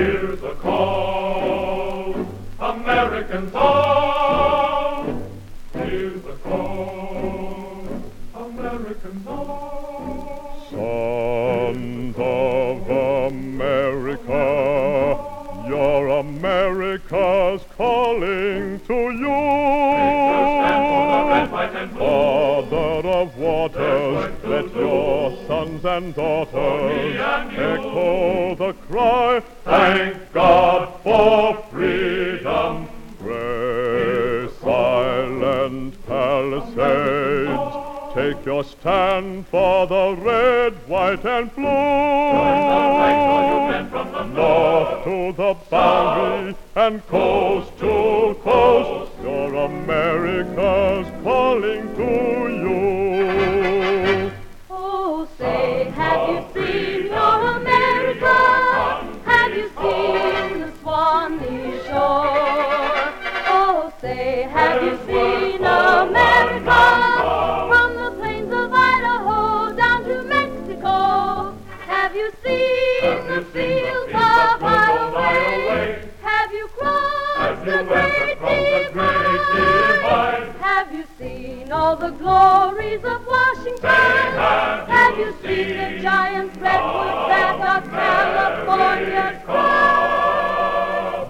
Hear the call, Americans all. Hear the call, Americans all. Sons of America, your America's calling to you. Father of waters, let your sons and daughters echo the cry, Thank God for freedom. Gray silent palisades, take your stand for the red, white, and blue. North to the boundary and coast America's calling to you. Oh, say, have you seen your America? Have you seen the Swanee shore? Oh, say, have you seen America? From the plains of Idaho down to Mexico. Have you seen seen all the glories of Washington? have you Have you seen the seen giant redwoods that are California's crown?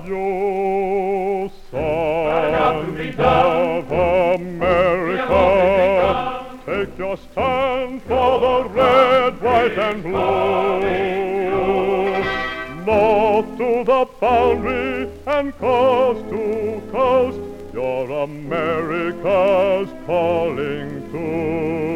You got to be sons of America, take your stand for the red, white, and blue. North to the boundary and coast to coast, your America's calling to